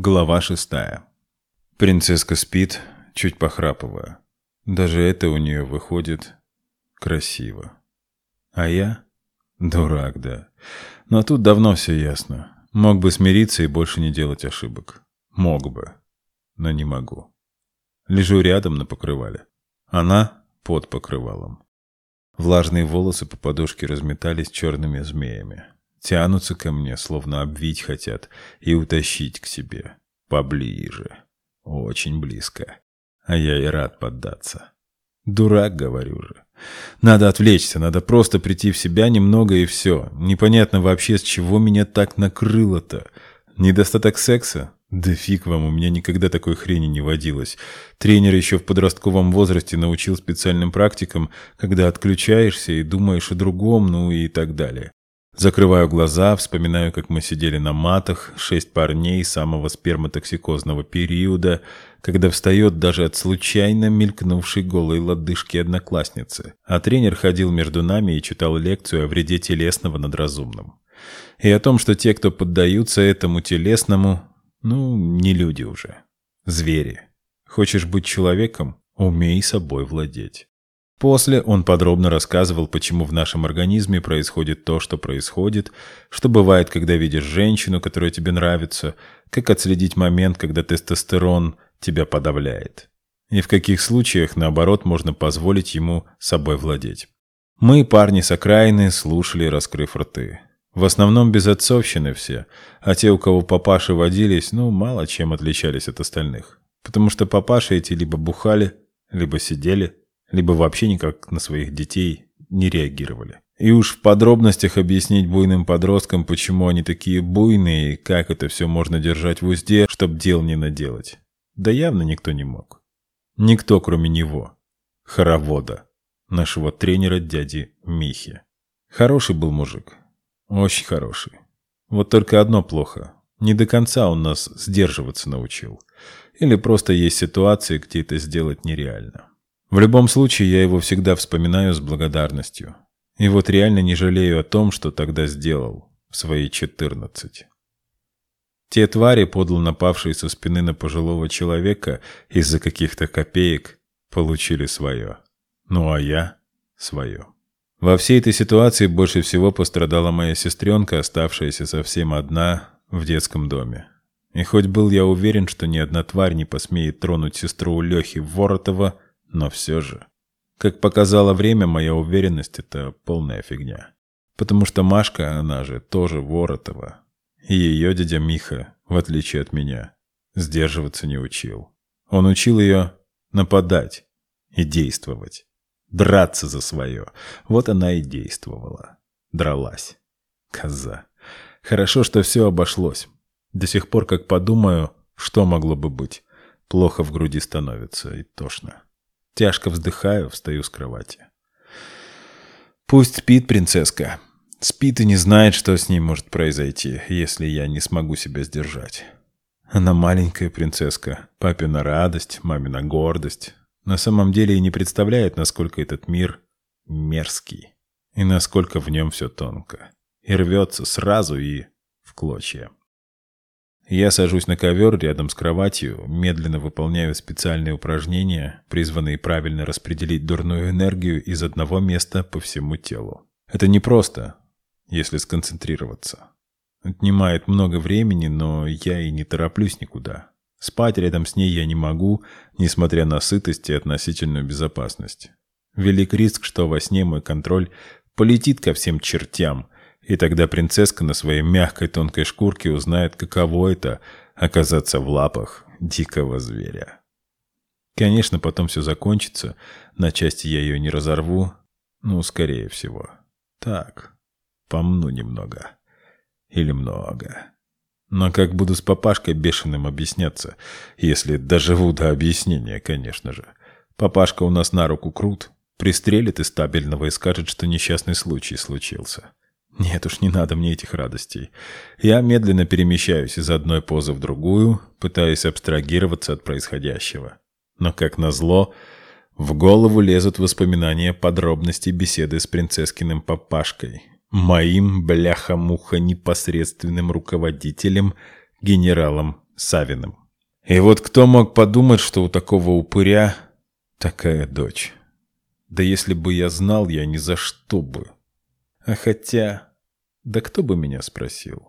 Глава шестая. Принцесска спит, чуть похрапывая. Даже это у нее выходит красиво. А я? Дурак, да. Но тут давно все ясно. Мог бы смириться и больше не делать ошибок. Мог бы. Но не могу. Лежу рядом на покрывале. Она под покрывалом. Влажные волосы по подушке разметались черными змеями. Тянутся ко мне, словно обвить хотят и утащить к себе. Поближе. Очень близко. А я и рад поддаться. Дурак, говорю же. Надо отвлечься, надо просто прийти в себя немного и все. Непонятно вообще, с чего меня так накрыло-то. Недостаток секса? Да фиг вам, у меня никогда такой хрени не водилось. Тренер еще в подростковом возрасте научил специальным практикам, когда отключаешься и думаешь о другом, ну и так далее. Закрываю глаза, вспоминаю, как мы сидели на матах, шесть парней самого сперматоксикозного периода, когда встает даже от случайно мелькнувшей голой лодыжки одноклассницы. А тренер ходил между нами и читал лекцию о вреде телесного над разумным. И о том, что те, кто поддаются этому телесному, ну, не люди уже. Звери. Хочешь быть человеком? Умей собой владеть. После он подробно рассказывал, почему в нашем организме происходит то, что происходит, что бывает, когда видишь женщину, которая тебе нравится, как отследить момент, когда тестостерон тебя подавляет. И в каких случаях, наоборот, можно позволить ему собой владеть. Мы, парни с окраины, слушали, раскрыв рты. В основном без отцовщины все, а те, у кого папаши водились, ну, мало чем отличались от остальных. Потому что папаши эти либо бухали, либо сидели, либо вообще никак на своих детей не реагировали. И уж в подробностях объяснить буйным подросткам, почему они такие буйные как это все можно держать в узде, чтоб дел не наделать. Да явно никто не мог. Никто, кроме него. Хоровода. Нашего тренера дяди Михи. Хороший был мужик. Очень хороший. Вот только одно плохо. Не до конца он нас сдерживаться научил. Или просто есть ситуации, где это сделать нереально. В любом случае, я его всегда вспоминаю с благодарностью. И вот реально не жалею о том, что тогда сделал, в свои четырнадцать. Те твари, подло напавшие со спины на пожилого человека из-за каких-то копеек, получили свое. Ну а я — свое. Во всей этой ситуации больше всего пострадала моя сестренка, оставшаяся совсем одна в детском доме. И хоть был я уверен, что ни одна тварь не посмеет тронуть сестру Лехи Воротова, но все же. Как показало время, моя уверенность — это полная фигня. Потому что Машка, она же тоже Воротова. И ее дядя Миха, в отличие от меня, сдерживаться не учил. Он учил ее нападать и действовать. Драться за свое. Вот она и действовала. Дралась. Коза. Хорошо, что все обошлось. До сих пор, как подумаю, что могло бы быть. Плохо в груди становится и тошно. Тяжко вздыхаю, встаю с кровати. Пусть спит принцесска. Спит и не знает, что с ней может произойти, если я не смогу себя сдержать. Она маленькая принцесска, папина радость, мамина гордость. На самом деле и не представляет, насколько этот мир мерзкий, и насколько в нем все тонко. И рвется сразу и в клочья. Я сажусь на ковер рядом с кроватью, медленно выполняю специальные упражнения, призванные правильно распределить дурную энергию из одного места по всему телу. Это непросто, если сконцентрироваться. Отнимает много времени, но я и не тороплюсь никуда. Спать рядом с ней я не могу, несмотря на сытость и относительную безопасность. Велик риск, что во сне мой контроль полетит ко всем чертям – и тогда принцесска на своей мягкой тонкой шкурке узнает, каково это — оказаться в лапах дикого зверя. Конечно, потом все закончится, на части я ее не разорву, ну, скорее всего. Так, помну немного. Или много. Но как буду с папашкой бешеным объясняться, если доживу до объяснения, конечно же. Папашка у нас на руку крут, пристрелит из стабильного и скажет, что несчастный случай случился. Нет уж, не надо мне этих радостей. Я медленно перемещаюсь из одной позы в другую, пытаясь абстрагироваться от происходящего. Но, как назло, в голову лезут воспоминания подробностей беседы с принцесскиным папашкой, моим, бляха-муха, непосредственным руководителем, генералом Савиным. И вот кто мог подумать, что у такого упыря такая дочь? Да если бы я знал, я ни за что бы. А хотя... Да кто бы меня спросил?